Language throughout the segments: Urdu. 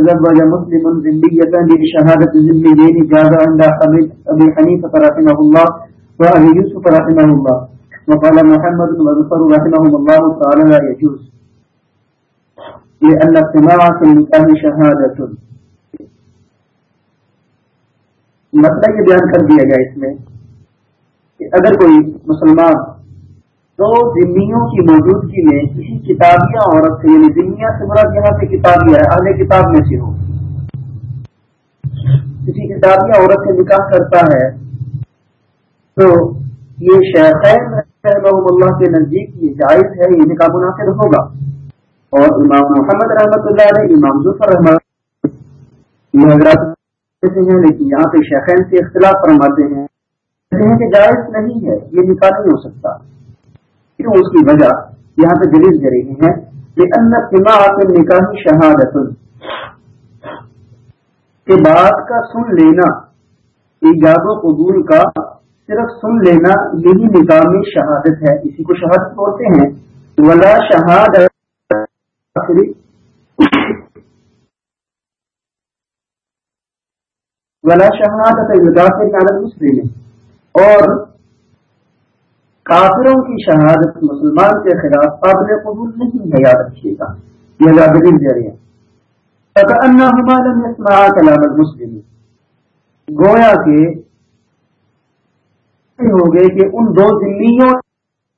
تزوج مسلم ذمية بشهادة ذميين جاز عند أبي حنيفة رحمه الله وأبي يوسف رحمه الله وقال محمد وذكر رحمهم الله تعالى لا يجوز لأن اجتماع في النكاح شهادة مسئلہ یہ بیان کر دیا گیا اس میں کہ اگر کوئی مسلمان دو ذمیوں کی موجودگی میں کسی کتابیاں عورت سے یعنی ذمیہ سے مراد یہاں سے کتابیاں ہے اہل کتاب میں سے ہو کسی کتابیاں عورت سے نکاح کرتا ہے تو یہ شیخین رحمہ اللہ کے نزدیک یہ جائز ہے، یہ نکاح مناسب ہوگا۔ اور امام محمد رحمۃ اللہ علیہ، امام ظفر رحمۃ یہ حضرات ہیں، لیکن یہاں پہ شیخین سے اختلاف فرماتے ہیں۔ ہیں کہ جائز نہیں ہے، یہ نکاح نہیں ہو سکتا۔ کیوں اس کی وجہ یہاں پہ دلیل دے رہی ہے؟ کہ ان سما کے نکاح شہادت کے بعد کا سن لینا، ایجاد و قبول کا صرف سن لینا یہی نکاح میں شہادت ہے۔ اسی کو شہادت بولتے ہیں۔ ولا شہادت ولا شہادت مسلم اور کافروں کی شہادت مسلمان کے خلاف قابل قبول نہیں ہے، یاد رکھیے گا۔ یہ دلیل دے رہے کلام المسلم۔ گویا کے ہو گئے کہ ان دو ذمیوں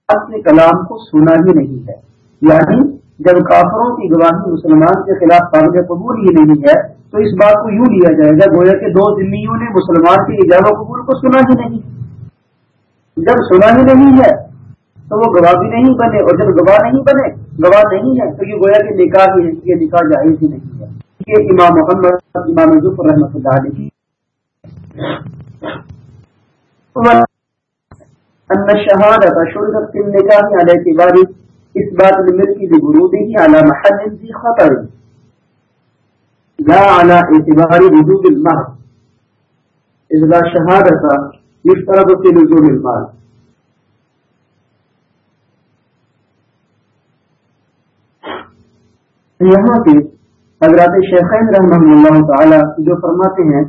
اپنے کلام کو سنا ہی نہیں ہے۔ یعنی جب کافروں کی گواہی مسلمان کے خلاف قابل قبول ہی نہیں ہے، تو اس بات کو یوں لیا جائے گا گویا کہ دو ذمیوں نے مسلمان کے اجاب و قبول کو سنا ہی نہیں۔ جب سنا ہی نہیں ہے تو وہ گواہ بھی نہیں بنے اور جب گواہ نہیں بنے، گواہ نہیں ہے، تو یہ گویا کہ نکاح ہی ہے یہ نکاح جائز ہی نہیں ہے۔ یہ امام محمد، امام ظفر رحمۃ اللہ علیہ۔ شہادت شرکت کے نکاح علیہ کی باری اس بات میں مل کی ضرورت ہی اعلیٰ محل خطر۔ لا على اعتبار وجود المهر اذا شهادة يفترض في لزوم المال یہاں پہ حضرات شیخین رحمہ اللہ تعالی جو فرماتے ہیں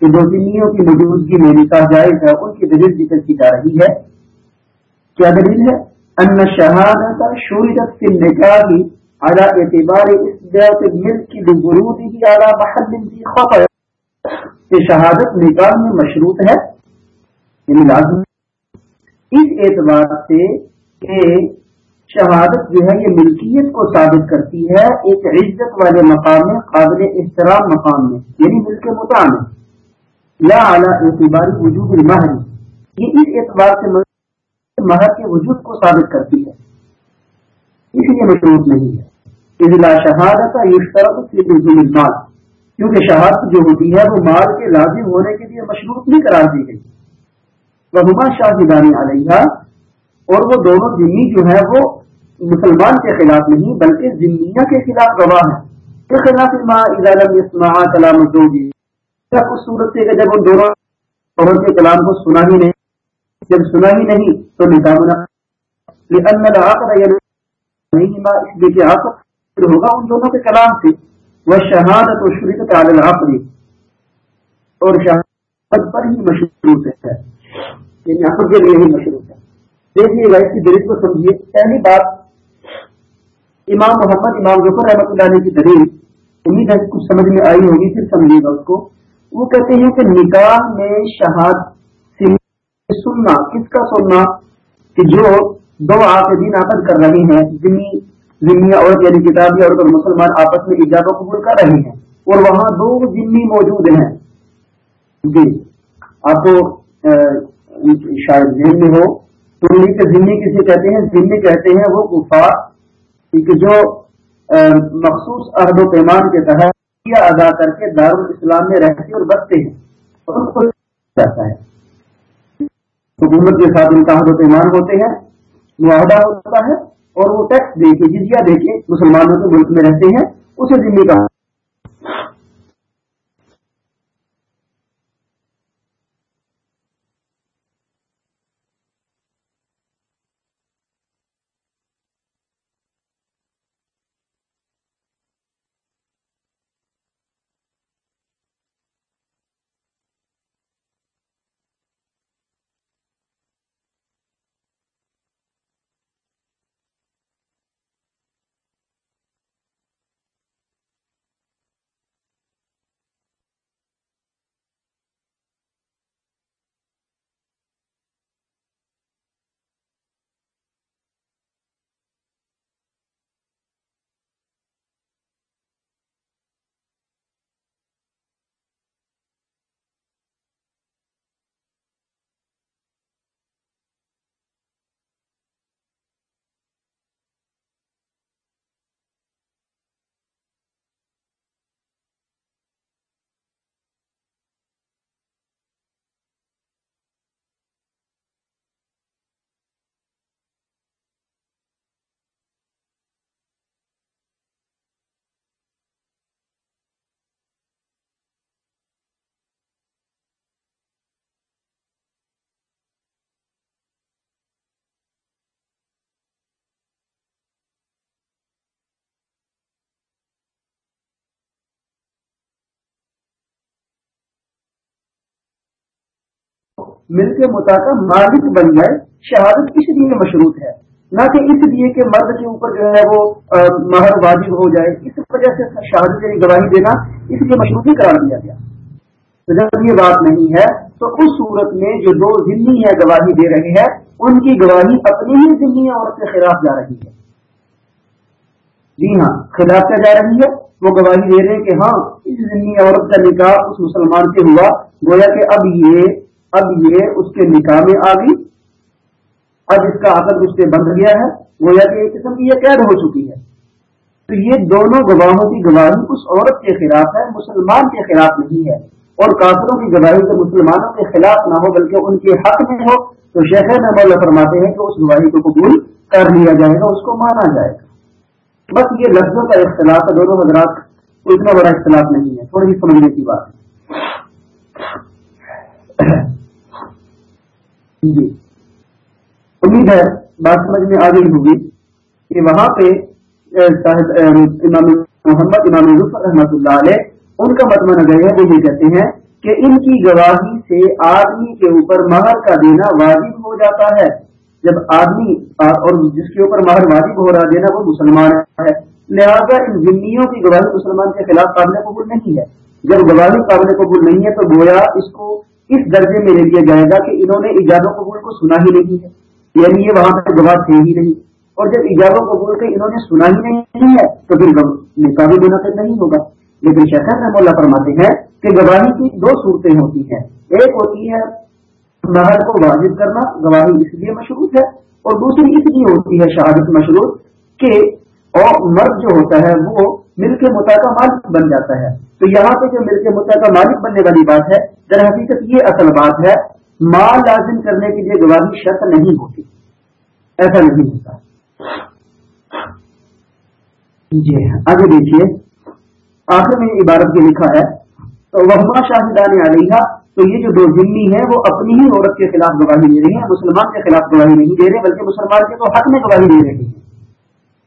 کہ دو دنوں کی موجودگی میں نکاح جائز ہے ان کی دلیل ذکر کی جا رہی ہے۔ کیا دلیل ہے؟ ان شہادت شورت فی النکاح على اعتبار اثبات الملك لوروده على محل ذي خطر۔ کہ شہادت نکاح میں مشروط ہے۔ یعنی لازم اس اعتبار سے کہ شہادت جو ہے یہ ملکیت کو ثابت کرتی ہے، ایک عزت والے مقام میں، قابل احترام مقام میں یعنی ملک متا میں۔ یا اعلیٰ اعتبار وجود المہر۔ یہ اس اعتبار سے مہر کے وجود کو ثابت کرتی ہے۔ اس لیے مشروط نہیں ہے۔ اضلاع شہادت کیونکہ شہادت جو ہوتی ہے، وہ مال کے لازم ہونے کے لیے مشروط نہیں قرار دی گئی۔ وہ شاہدانی علیہ اور وہ دونوں ذمی جو ہے وہ مسلمان کے خلاف نہیں، بلکہ ذمیہ کے خلاف گواہ ہے کے خلاف کلام ہوگی اس صورت سے کہ جب ان دونوں عورت کے کلام کو سنا ہی نہیں، جب سنا ہی نہیں تو نکاح بنا اس لیے کہ آپ ہوگا ان دونوں کے کلام سے۔ وہ شہادت و شریعت عالل آخری اور شہادت پر ہی مشروط ہے۔ یعنی آپ کے لیے ہی مشروط ہے دیکھیے گا اس کی دلیل کو سمجھیے، پہلی بات، امام محمد، امام ظفر احمد اللہ علیہ کی دلیل، امید ہے کچھ سمجھ میں آئی ہوگی، پھر سمجھیے گا اس کو۔ وہ کہتے ہیں کہ نکاح میں شہاد سننا، کس کا سننا؟ کہ جو دو عاقدین عقد کر رہے ہیں جنہیں ذمہ عورت یعنی کتابی عورت اور مسلمان آپس میں ایجاد و قبول کر رہے ہیں اور وہاں دو ذمی موجود ہیں۔ جی آپ کو شاید ذہن میں ہو، تو ذمے کسی کہتے ہیں ذمے کہتے ہیں وہ کفار جو مخصوص عہد و پیمان کے تحت ادا کر کے دارالاسلام میں رہتے اور بستے ہیں۔ ان کو جاتا ہے۔ حکومت کے ساتھ ان کا عہد و پیمان ہوتے ہیں، معاہدہ ہوتا ہے اور وہ ٹیکس دے کے جزیا دے کے مسلمانوں کے ملک میں رہتے ہیں، اسے ذمہ کہا مل کے متا کا مالک بن جائے، شہادت اس لیے مشروط ہے؟ نہ کہ اس لیے کہ مرد کے اوپر جو ہے وہ مہر واجب ہو جائے۔ اس وجہ سے شہادت یعنی گواہی دینا، اس لیے مشروط ہی قرار دیا گیا۔ تو جب یہ بات نہیں ہے، تو اس صورت میں جو دو ذمہ ہے گواہی دے رہے ہیں، ان کی گواہی اپنی ہی ذمہ عورت کے خلاف جا رہی ہے۔ جی ہاں خلاف کیا جا رہی ہے؟ وہ گواہی دے رہے ہیں کہ ہاں اس ذمہ عورت کا نکاح اس مسلمان سے ہوا، گویا کہ اب یہ اب یہ اس کے نکاح میں آ گئی۔ اب اس کا عقد اس سے بند گیا ہے۔ وہ یا کہ ایک قسم کی یہ قید ہو چکی ہے۔ تو یہ دونوں گواہوں کی گواہی اس عورت کے خلاف ہے، مسلمان کے خلاف نہیں ہے۔ اور کافروں کی گواہی سے مسلمانوں کے خلاف نہ ہو، بلکہ ان کے حق میں ہو۔ تو شیخ مولا فرماتے ہیں کہ اس گواہی کو قبول کر لیا جائے گا، اس کو مانا جائے گا۔ بس یہ لفظوں کا اختلاف ہے، دونوں حضرات کو اتنا بڑا اختلاف نہیں ہے، تھوڑی سمجھنے کی بات ہے۔ جی امید ہے بات سمجھ میں آ گئی ہوگی کہ وہاں پہ امام محمد، امام رحمۃ اللہ علیہ، ان کا مطمئن نظر ہے وہ یہ کہتے ہیں کہ ان کی گواہی سے آدمی کے اوپر مہر کا دینا واجب ہو جاتا ہے۔ جب آدمی اور جس کے اوپر مہر واجب ہو رہا دینا وہ مسلمان ہے۔ لہذا ان ضمنیوں کی گواہی مسلمان کے خلاف قابل قبول نہیں ہے۔ جب گواہی قابل قبول نہیں ہے تو گویا اس کو اس درجے میں لے لیا جائے گا کہ انہوں نے ایجاد و قبول کو سنا ہی نہیں ہے۔ یعنی یہ وہاں پہ گواہ تھے ہی نہیں۔ اور جب ایجابوں کو بول کے انہوں نے سنا ہی نہیں ہے، تو پھر نکاح بھی منعقد نہیں ہوگا۔ لیکن شیخر رحم اللہ فرماتے ہیں کہ گواہی کی دو صورتیں ہوتی ہیں۔ ایک ہوتی ہے مہر کو واجب کرنا، گواہی اس لیے مشروط ہے۔ اور دوسری اس لیے ہوتی ہے شہادت مشروط کہ اور مرد جو ہوتا ہے وہ مل کے متا مالک بن جاتا ہے۔ تو یہاں پہ جو مل کے متا مالک بننے والی بات ہے، در حقیقت یہ اصل بات ہے، مال لازم کرنے کے لیے گواہی شرط نہیں ہوتی۔ ایسا نہیں ہوتا۔ جی ہاں، آگے دیکھیے۔ آخر میں عبارت کے لکھا ہے، تو وہ شاہدان علیہ تو یہ جو دو ذمہ ہیں، وہ اپنی ہی عورت کے خلاف گواہی دے رہی ہیں، مسلمان کے خلاف گواہی نہیں دے رہے، بلکہ مسلمان کے تو حق میں گواہی دے رہے ہیں۔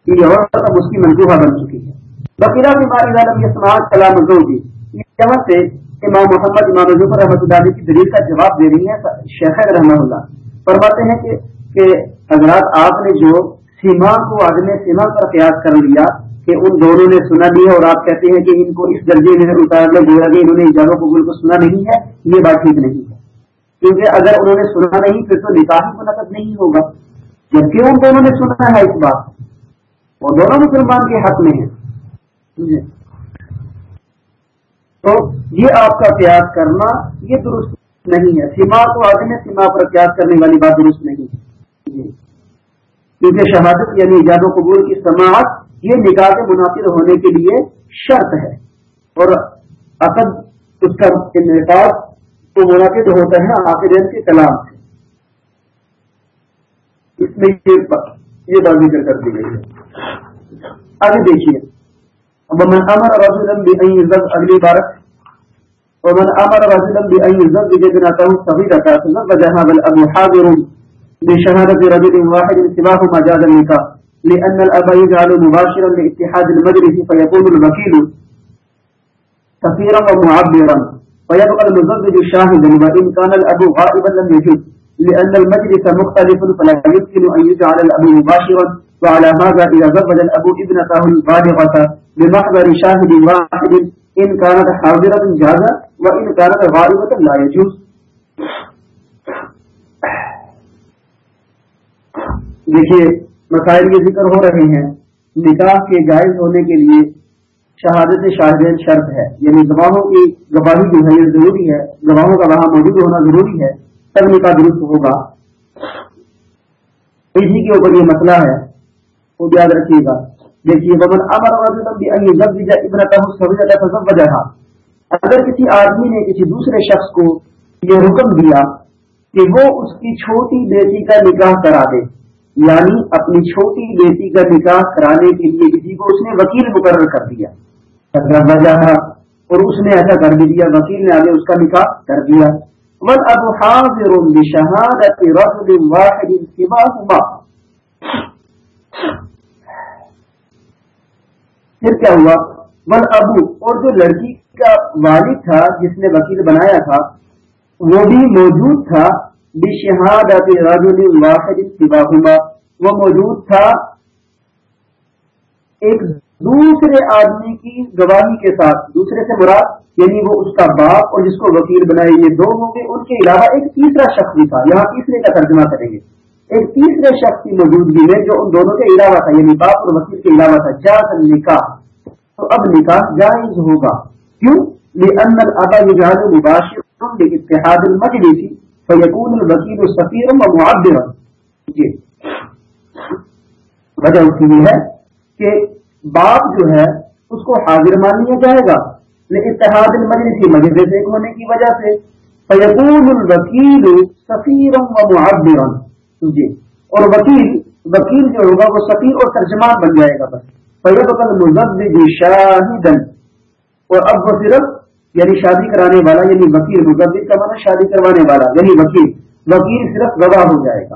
یہ عورت اب اس کی منصوبہ بن چکی ہے۔ بکیلا بیماری عالم یہ سماج کلام ہوگی یہاں سے امام محمد، امام ظفر رحمۃ اللہ علیہ کی دلیل کا جواب دے رہی ہیں شیخ رحمہ اللہ۔ فرماتے ہیں کہ کہ حضرات آپ نے جو سیما کو آدمی سیما پر قیاس کر لیا کہ ان دونوں نے سنا لیا اور آپ کہتے ہیں کہ ان کو اس درجے میں اتار لے، گویا کہ انہوں نے اجازت قبول کو سنا نہیں ہے، یہ بات ٹھیک نہیں ہے۔ کیونکہ اگر انہوں نے سنا نہیں، پھر تو نکاح منعقد نہیں ہوگا۔ جبکہ ان دونوں نے سنا ہے اس بات۔ اور دونوں مسلمان کے حق میں ہیں۔ جی۔ تو یہ آپ کا قیاس کرنا یہ درست نہیں ہے۔ سیما کو آدمی سیما پر قیاس کرنے والی بات درست نہیں ہے۔ جی۔ کیونکہ شہادت یعنی ایجاد و قبول کی سماعت، یہ نکاح کے مناسب ہونے کے لیے شرط ہے۔ اور عقد اس کا انعقاد تو منعقد ہوتا ہے آخر کے کلام سے۔ اس میں یہ بات ذکر کر دی گئی ہے۔ آگے دیکھیے۔ ومن امر رجلا بان يزد اگلی بار ومن امر رجلا بان يزد جبنته صغيرة تزوجها بل ابو حاضر بشهادة رجل واحد سواه مجاز النكاح، لأن الأب يجعل مباشرا لاتحاد المجلس فيكون الوكيل سفيرا ومعبرا، ويبقى المزوج شاهدا وإن كان الأب غائبا لم يجد، لأن المجلس مختلف، فلا يمكن أن يجعل الأب مباشرا وعلى هذا إذا زوج الأب ابنته البالغة بمحضر شاهد واحد ان كانت حاضرة جازة وإن كانت غائبة لا يجوز. دیکھیے، مسائل کے ذکر ہو رہے ہیں، نکاح کے جائز ہونے کے لیے شہادت شاہدین شرط ہے یعنی گواہوں کی گواہی جو ہے، یہ ضروری ہے گواہوں کا وہاں موجود ہونا ضروری ہے، تب نکاح درست ہوگا۔ اسی کے اوپر یہ مسئلہ ہے وہ یاد رکھیے گا دیکھیے ببن اگر کسی آدمی نے کسی دوسرے شخص کو یہ حکم دیا کہ وہ اس کی چھوٹی بیٹی کا نکاح کرا دے یعنی اپنی چھوٹی بیٹی کا نکاح کرانے کے لیے کسی کو اس نے وکیل مقرر کر دیا۔ وجہ اور اس نے ایسا کر بھی دیا، وکیل نے آگے اس کا نکاح کر دیا۔ من ابو حاضر بشہادت رجل واحد سواهما پھر کیا ہوا؟ ون ابو، اور جو لڑکی کا والد تھا، جس نے وکیل بنایا تھا، وہ بھی موجود تھا بشہادت رجل واحد سواہما وہ موجود تھا ایک دوسرے آدمی کی گواہی کے ساتھ، دوسرے سے مراد یعنی وہ اس کا باپ اور جس کو وکیل بنائے یہ دو ہوں گے، ان کے علاوہ ایک تیسرا شخص بھی تھا۔ یہاں تیسرے کا ترجمہ کریں گے۔ ایک تیسرے شخص کی موجودگی میں جو ان دونوں کے علاوہ تھا یعنی باپ اور وکیل کے علاوہ تھا، جاز نکاح تو اب نکاح جائز ہوگا۔ کیوں؟ لأن الأبا يجعل مباشر لاتحاد المجلس، فيكون الوكيل سفيرا ومعبرا۔ وجہ اس کی ہے کہ باپ جو ہے، اس کو حاضر مان لیا جائے گا۔ لیکن اتحاد المجلس مجلس ایک ہونے کی وجہ سے فیقون الوکیل سفیر و معبرا جی اور وکیل وکیل جو ہوگا وہ سفیر اور ترجمان بن جائے گا بس۔ فیبقل مزد شاہدن اور اب وہ صرف یعنی شادی کرانے والا یعنی وکیل مزد کا مانا شادی کروانے والا یعنی وکیل۔ وکیل صرف گواہ ہو جائے گا۔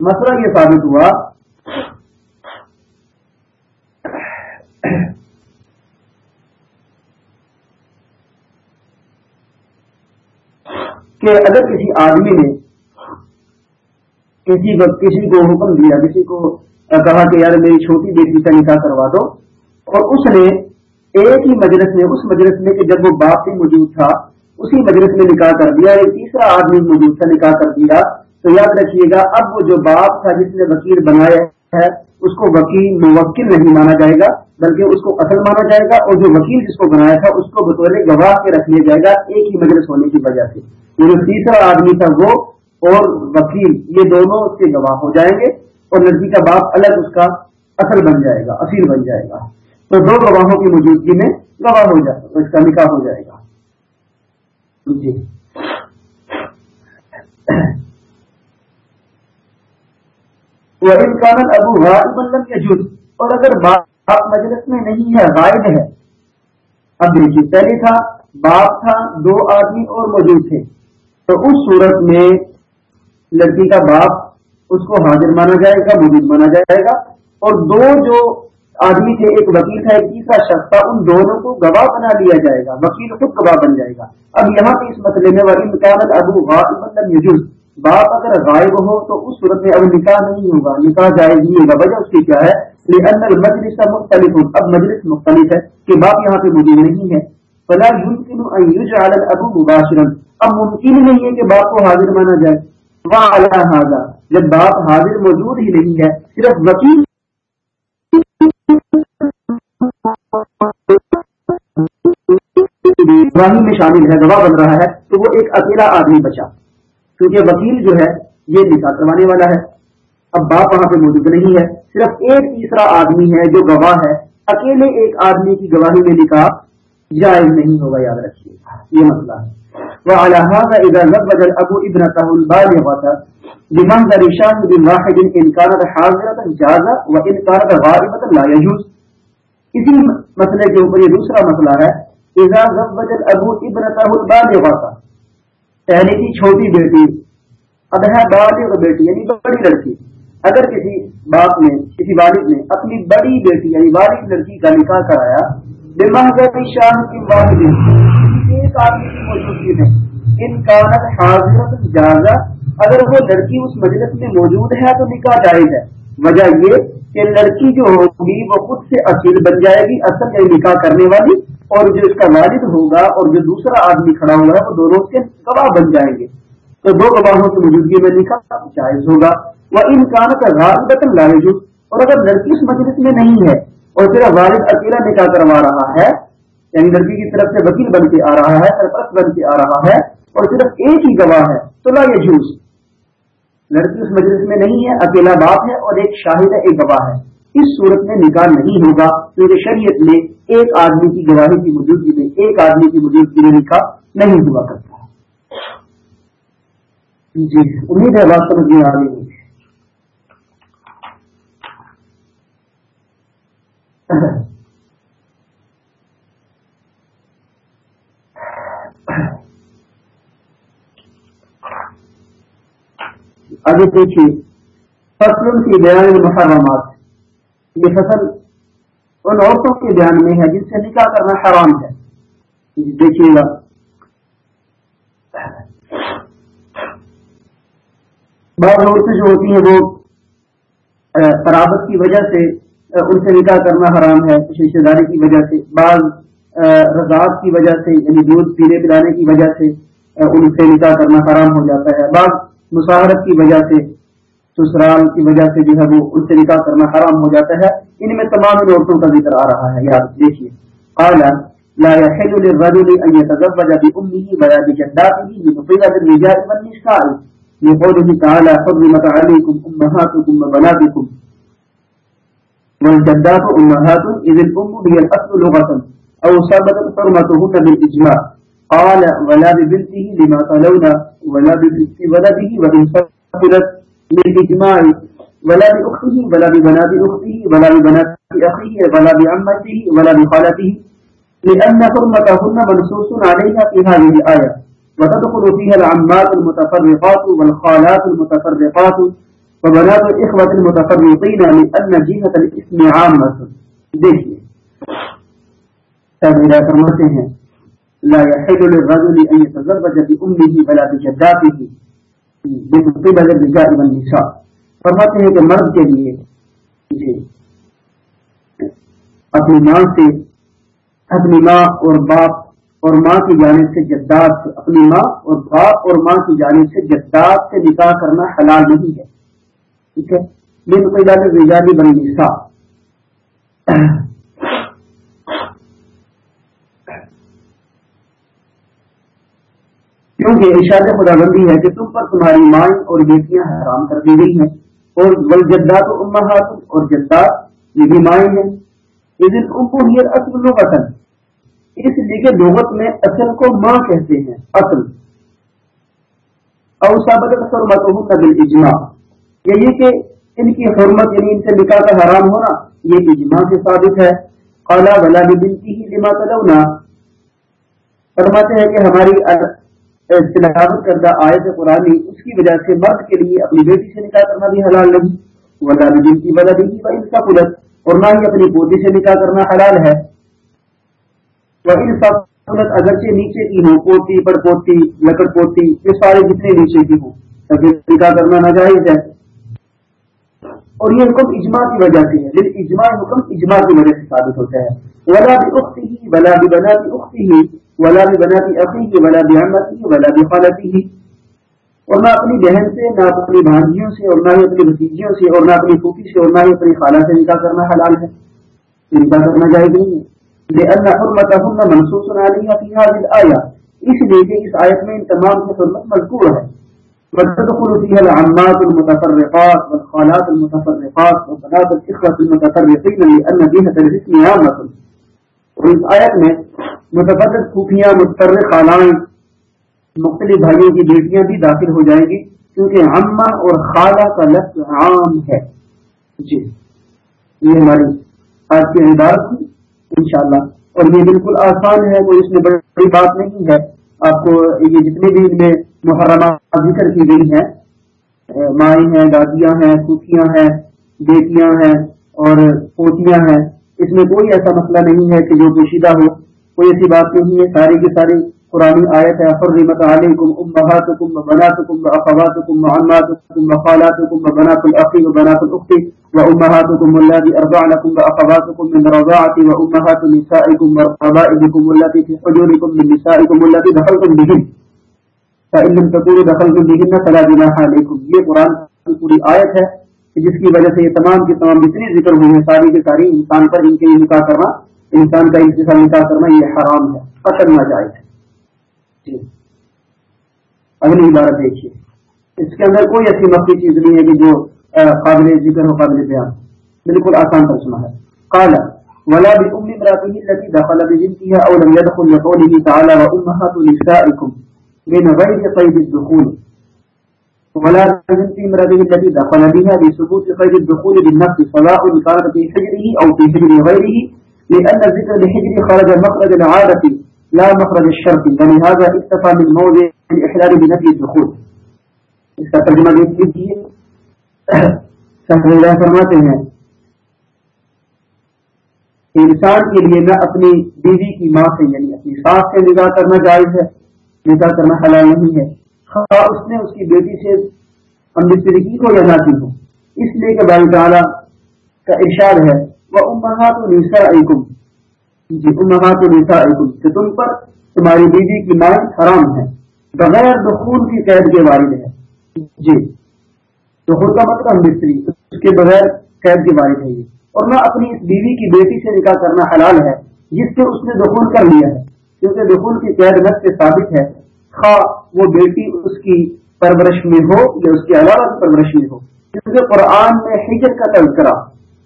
مسئلہ یہ ثابت ہوا کہ اگر کسی آدمی نے کسی کسی کو حکم دیا، کسی کو کہا کہ یار میری چھوٹی بیٹی کا نکاح کروا دو۔ اور اس نے ایک ہی مجلس میں اس مجلس میں کہ جب وہ باپ بھی موجود تھا، اسی مجلس میں نکاح کر دیا، ایک تیسرا آدمی موجود تھا، نکاح کر دیا۔ تو یاد رکھیے گا، اب وہ جو باپ تھا جس نے وکیل بنایا ہے، اس کو وکیل موکل نہیں مانا جائے گا، بلکہ اس کو اصل مانا جائے گا۔ اور جو وکیل جس کو بنایا تھا، اس کو بطور گواہ کے رکھ لیا جائے گا، ایک ہی مجلس ہونے کی وجہ سے۔ یہ جو تیسرا آدمی تھا وہ اور وکیل، یہ دونوں اس کے گواہ ہو جائیں گے اور لڑکی کا باپ الگ اس کا اصل بن جائے گا، اصیل بن جائے گا۔ تو دو گواہوں کی موجودگی میں گواہ ہو جائے گا اس کا نکاح ہو جائے گا۔ جی۔ امکان ابو غائب مطلب یا جد اور اگر باپ مجلس میں نہیں ہے، غائب ہے۔ اب دیکھیے، پہلے تھا، باپ تھا، دو آدمی اور موجود تھے۔ تو اس صورت میں لڑکی کا باپ اس کو حاضر مانا جائے گا موجود مانا جائے گا۔ اور دو جو آدمی تھے، ایک وکیل تھا، ایک تیسرا شخص تھا، ان دونوں کو گواہ بنا لیا جائے گا۔ وکیل خود گواہ بن جائے گا۔ اب یہاں پہ اس مسئلے میں امکانت ابو مطلب یجز باپ اگر غائب ہو تو اس صورت میں اب نکاح نہیں ہوگا۔ نکاح جائز نہیں ہوگا۔ وجہ اس کی کیا ہے؟ مجلس کا مختلف۔ اب مجلس مختلف ہے کہ باپ یہاں پہ موجود نہیں ہے۔ فلا يمكن ان يجعل الاب مباشرا۔ اب ممکن نہیں ہے کہ باپ کو حاضر مانا جائے۔ جب باپ حاضر موجود ہی نہیں ہے، صرف وکیل گواہی میں شامل ہے، گواہ بن رہا ہے، تو وہ ایک اکیلا آدمی بچا۔ کیونکہ وکیل جو ہے، یہ نکاح کروانے والا ہے۔ اب باپ وہاں پہ موجود نہیں ہے، صرف ایک تیسرا آدمی ہے جو گواہ ہے۔ اکیلے ایک آدمی کی گواہی میں نکاح جائز نہیں ہوگا، یاد رکھیے۔ یہ مسئلہ ہے۔ وعلى هذا اذا زوج الاب ابنته البالغه بمنظر شاهد واحد ان كانت حاضره جاز وان كانت غائبه لا يجوز. اسی مسئلے کے اوپر یہ دوسرا مسئلہ ہے، اذا زوج الاب ابنته البالغه پہلے کی چھوٹی بیٹی، اب ہے بالغ بیٹی یعنی بڑی لڑکی. اگر کسی باپ نے، کسی والد نے اپنی بڑی بیٹی یعنی والد لڑکی کا نکاح کرایا شاہ کی واحد ایک آدمی کی موجودگی میں ان کانت حاضر اگر وہ لڑکی اس مجلس میں موجود ہے تو نکاح جائز ہے۔ وجہ یہ کہ لڑکی جو ہوگی وہ خود سے اصل بن جائے گی، اصل میں نکاح کرنے والی، اور جو اس کا والد ہوگا اور جو دوسرا آدمی کھڑا ہوا ہے وہ دونوں کے گواہ بن جائیں گے۔ تو دو گواہوں کی موجودگی میں نکاح جائز ہوگا۔ وہ ان کانت غالبت لائج اور اگر لڑکی اس مجلس میں نہیں ہے اور صرف والد اکیلا نکاح کروا رہا ہے یعنی لڑکی کی طرف سے وکیل بن کے آ رہا ہے، سرپرست بن کے آ رہا ہے اور صرف ایک ہی گواہ ہے، تو لا یہ جھوس لڑکی اس مجلس میں نہیں ہے، اکیلا باپ ہے اور ایک شاہد ہے، ایک گواہ ہے۔ اس صورت میں نکاح نہیں ہوگا، کیونکہ شریعت میں ایک آدمی کی گواہی کی موجودگی میں ایک آدمی کی موجودگی میں نکاح نہیں ہوا کرتا۔ جی امید ہے بات سمجھ میں آ رہی ہے ابھی دیکھیے فصل کی بیان محرمات یہ فصل ان عورتوں کے بیان میں ہے جن سے نکاح کرنا حرام ہے۔ دیکھیے گا۔ بعض عورتیں جو ہوتی ہیں وہ قرابت کی وجہ سے ان سے نکاح کرنا حرام ہے کچھ رشتے داری کی وجہ سے۔ بعض رضاعت کی وجہ سے یعنی دودھ پینے پلانے کی وجہ سے ان سے نکاح کرنا حرام ہو جاتا ہے۔ بعض مساحرت کی وجہ سے، سسرال کی وجہ سے جو ہے وہ ان سے نکاح کرنا حرام ہو جاتا ہے۔ ان میں تمام عورتوں کا ذکر آ رہا ہے یاد دیکھیے۔ اعلیٰ لا يحل للرجل ان يتزوج بامه ولا بجداته من قبل الرجال والنساء۔ لقوله تعالى حرمت عليكم امهاتكم وبناتكم۔ والجدات امهات اذ الام هي الاصل لغه او ثبتت حرمتهن بالاجماع قال ولا ببنته لما تلون ولا ببنت ولده وان فصلت بالاجماع ولا باخته ولا ببنات اخته ولا ببنات اخيه ولا بعمته، ولا بخالته لان حرمتهن منصوص عليها في هذه الايه وتدخل فيها العمات المتفرقات والخالات المتفرقات وبنات الاخوه المتفرقين لان جهه الاسم عامه دیکھیے فرماتے ہیں. لا يحل للرجل ان يتزوج بامه ولا بجداته. بقبل الرجال والنساء. فرماتے ہیں کہ مرد کے لیے جی اپنی ماں سے، اپنی ماں اور باپ اور ماں کی جانب سے جداد سے اپنی ماں اور باپ اور ماں کی جانب سے جداد سے نکاح کرنا حلال نہیں ہے۔ ٹھیک ہے؟ بن کوئی رجالی بن نسا کیونکہ ارشاد خدا بندی ہے کہ تم پر تمہاری مائیں اور بیٹیاں حرام کر دی گئی ہیں۔ اور بل جدات امہات اور جدات یہ بھی مائیں ہیں۔ اس دن ام کو اصل وطن اس لیے کہ لغت میں اصل کو ماں کہتے ہیں۔ اصل۔ اور سابقت حرمت قبل اجماع۔ یہ کہ ان کی حرمت یعنی ان سے نکاح کا حرام ہونا، یہ اجماع سے ثابت ہے۔ اعلیٰ ولا بنتی ہی لما تلونا فرماتے ہیں کہ ہماری تلاوت کردہ آیت قرآن اس کی وجہ سے مرد کے لیے اپنی بیٹی سے نکاح کرنا بھی حلال نہیں۔ ولا جن کی وجہ دن کی ان کا قدرت اور نہ ہی اپنی پوتی سے نکاح کرنا حلال ہے۔ وہ ان سب اگرچہ نیچے کی ہو پوتی پر پوتی، لکڑ پوتی، یہ سارے جتنے نیچے کی ہوں، تب نکاح کرنا ناجائز ہے۔ اور یہ حکم اجماع کی وجہ سے ہے۔ لیکن اجماع حکم اجماع کی وجہ سے ثابت ہوتا ہے۔ ولا بھی اختی ہی بھی بنا بھی اختی ہی ولا بھی بنا بھی اخی کی ولا بھی ولا بھی خالتی ہی اور نہ اپنی بہن سے، نہ اپنی بھانجیوں سے، اور نہ ہی اپنی بھتیجیوں سے، اور نہ اپنی پھوپھی سے، اور نہ ہی اپنی خالہ سے نکاح کرنا حلال ہے۔ نکاح کرنا جائز نہیں ہے۔ بے اللہ حرمت منسوخ سنا لیا فی حاضر آیا اس لیے کہ اس آیت میں ان تمام کی حرمت مذکور ہے۔ وتدخل فيها العمات المتفرقات والخالات المتفرقات وبنات الإخوة المتفرقين لأن جهة الاسم عامة اور اس آیت میں متفرق خوفیاں متفرق خالائیں مختلف بھائیوں کی بیٹیاں بھی داخل ہو جائیں گی کیونکہ عمہ اور خالہ کا لفظ عام ہے۔ جی یہ ہماری آج کی عبادت تھی انشاءاللہ۔ اور یہ بالکل آسان ہے، کوئی اس میں بڑی بات نہیں ہے۔ آپ کو یہ جتنے بھی ان میں محرمات ذکر کی گئی ہیں۔ مائیں ہیں، دادیاں ہیں خوفیاں ہیں، بیٹیاں ہیں اور پوتیاں ہیں۔ اس میں کوئی ایسا مسئلہ نہیں ہے کہ جو پوشیدہ ہو۔ کوئی ایسی بات نہیں ہے۔ ساری کی ساری قرآن آیت ہے، حرمت علیکم امہاتکم وبناتکم واخواتکم وعماتکم وخالاتکم وبنات الاخی و وبنات الاختی وامہاتکم الذی ارضعنکم واخواتکم من رضاعت وامہات نسائکم و وربائبکم التي في حجورکم من نسائکم التي دخلتم بهم فإن لم تكونوا دخلتم بهن فلا جناح عليكم۔ یہ قرآن کی پوری آیت ہے جس کی وجہ سے یہ تمام کے تمام جتنے ذکر ہوئے ہیں، ساری کے ساری انسان پر ان کے نکاح کرنا، انسان کا ان کے ساتھ نکاح کرنا، یہ حرام ہے پسند نہ جائز اگلی عبارت دیکھیے۔ اس کے اندر کوئی ایسی مفتی چیز نہیں ہے کہ جو قابل ذکر ہو، قابل بیان۔ بالکل آسان ترجمہ ہے۔ قال، ولا بأم امراته التي دخل بجنسها او لم يدخل لقوله تعالى وامهات نسائكم قيد الدخول. ولا دخل بها بثبوت قيد الدخول بالنفس سواء في حجره أو في حجر غيره، لأن الذكر لحجر خرج مخرج العادة، لا مخرج الشرط. ولهذا اكتفى من موضع الإحلال بنفي الدخول. اس کا ترجمہ دیکھ لیجیے فرماتے ہیں انسان کے لیے نہ اپنی بیوی کی ماں سے یعنی اپنی ساس سے نگاہ کرنا جائز ہے نگاہ کرنا حلال نہیں ہے۔ اس نے اس کی بیٹی سے ہم مستری کی ہو کی ہو اس لیے کہ بھائی تعالیٰ کا ارشاد ہے، وہ امہات السا علیکم جی امہات السا علیکم کہ تم پر تمہاری بیوی کی مائیں حرام ہے، بغیر دخول کی قید کے والد ہے۔ جی دخول کا مطلب مستری اس کے بغیر قید کے والد ہے یہ۔ اور نہ اپنی اس بیوی کی بیٹی سے نکاح کرنا حلال ہے جس سے اس نے دخول کر لیا ہے۔ کیونکہ دخول کی قید نت سے ثابت ہے، خواہ وہ بیٹی اس کی پرورش میں ہو یا اس کے علاوہ کی پرورش میں ہو۔ کیونکہ قرآن میں ہجر کا تذکرہ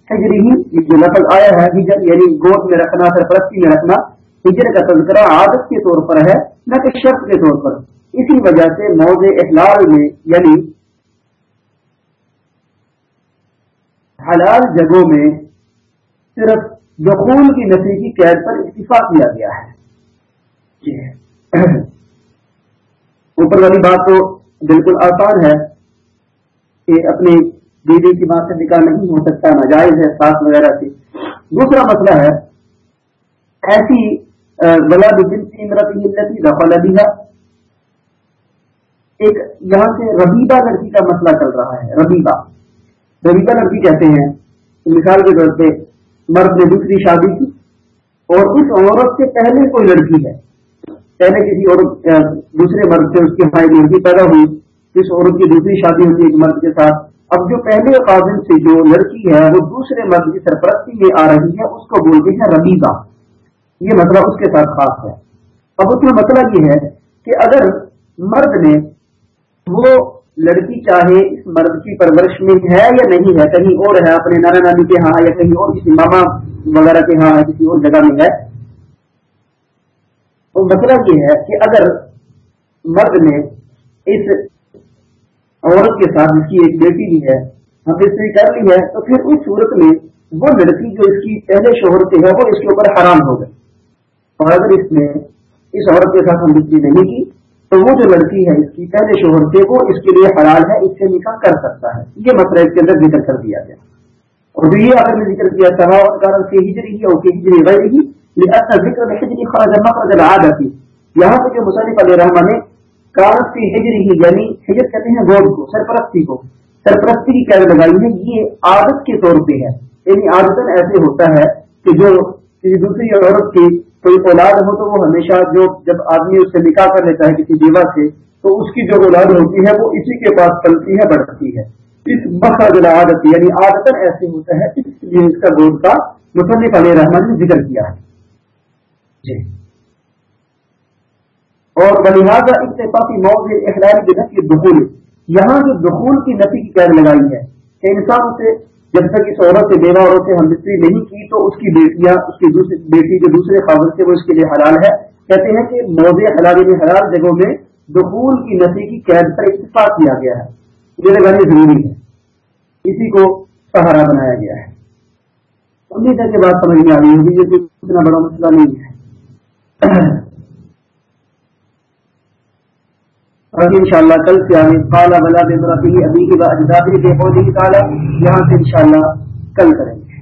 ہجر ہی جو لفظ آیا ہے ہجر یعنی گود میں رکھنا سرپرستی میں رکھنا ہجر کا تذکرہ عادت کے طور پر ہے، نہ کہ شرط کے طور پر۔ اسی وجہ سے موز اخلال میں یعنی حلال جگہوں میں صرف دخول کی نفی کی قید پر اتفاق کیا گیا ہے۔ اوپر والی بات تو بالکل آسان ہے کہ اپنی بیوی کی بات سے نکاح نہیں ہو سکتا، ناجائز ہے ساتھ وغیرہ سے دوسرا مسئلہ ہے، ایسی بلا بلتی دفعہ لدیہ ایک یہاں سے ربیبہ لڑکی کا مسئلہ چل رہا ہے، ربیبہ۔ ربیبہ لڑکی کہتے ہیں، مثال کے طور پہ مرد نے دوسری شادی کی اور اس عورت سے پہلے کوئی لڑکی ہے۔ پہلے کسی عورت دوسرے مرد سے اس کی ہماری لڑکی پیدا ہوئی، اس عورت کی دوسری شادی ہوتی ہے ایک مرد کے ساتھ۔ اب جو پہلے قابل سے جو لڑکی ہے، وہ دوسرے مرد کی سرپرستی میں آ رہی ہے، اس کو بولتے ہیں ربیبہ یہ مسئلہ اس کے ساتھ خاص ہے۔ اب اس میں مسئلہ یہ ہے کہ اگر مرد نے وہ لڑکی چاہے اس مرد کی پرورش میں ہے یا نہیں ہے، کہیں اور ہے، اپنے نانا نانی کے ہاں یا کہیں اور کسی ماما وغیرہ کے ہاں کسی اور جگہ میں ہے تو مسئلہ یہ ہے کہ اگر مرد نے اس عورت کے ساتھ اس کی ایک بیٹی بھی ہے، ہم بستری کر لی ہے، تو پھر اس صورت میں وہ لڑکی جو اس کی پہلے شوہر سے ہے، وہ اس کے اوپر حرام ہو گئی۔ اور اگر اس نے اس عورت کے ساتھ ہم بستری نہیں کی، تو وہ جو لڑکی ہے، اس کی پہلے شوہر سے، وہ اس کے لیے حلال ہے، اس سے نکاح کر سکتا ہے۔ یہ مسئلہ اس کے اندر ذکر کر دیا گیا۔ اور یہ اگر میں ذکر کیا تھا کارن سے ہجری ہے اور ہجری غیر ہی اصل ذکر ہجری خراج مخرج العادت یہاں پہ جو مصنف علیہ رحمان نے کارن سے ہجری ہی یعنی ہجر کہتے ہیں گود کو، سرپرستی کو۔ سرپرستی کی قید لگائی ہے، یہ عادت کے طور پہ ہے۔ یعنی عادت ایسے ہوتا ہے کہ جو کسی دوسری عورت کی کوئی اولاد ہو تو وہ ہمیشہ جو جب آدمی اس سے نکاح کر لیتا ہے کسی بیوہ سے، تو اس کی جو اولاد ہوتی ہے، وہ اسی کے پاس چلتی ہے، بڑھتی ہے۔ اس مخرج عادت یعنی عادت ایسے ہوتا ہے، اس لیے اس کا گود کا مصنف علیہ رحمان نے ذکر کیا ہے۔ جی۔ اور بلحاظہ اتفاقی موضوع اخلاق کی نفی دخول یہاں جو دخول کی نفی کی قید لگائی ہے کہ انسان اسے جب تک اس عورت سے بیوہ عورت سے ہم نہیں کی تو اس کی بیٹیاں، اس کی دوسری بیٹی جو دوسرے خاص سے وہ اس کے لیے حلال ہے۔ کہتے ہیں کہ موضع حلال میں یعنی حلال جگہوں میں دخول کی نفی کی قید پر اتفاق کیا گیا ہے۔ یہ لگانے ضروری ہے۔ اسی کو سہارا بنایا گیا ہے۔ امید ہے کہ بات سمجھ میں آ رہی ہوگی، یہ اتنا بڑا مسئلہ نہیں ہے۔ اور اللہ کل سے آگے کالا بلا بے برافی ابھی کی بات دادری بے بولی تعالیٰ یہاں سے انشاءاللہ کل کریں گے۔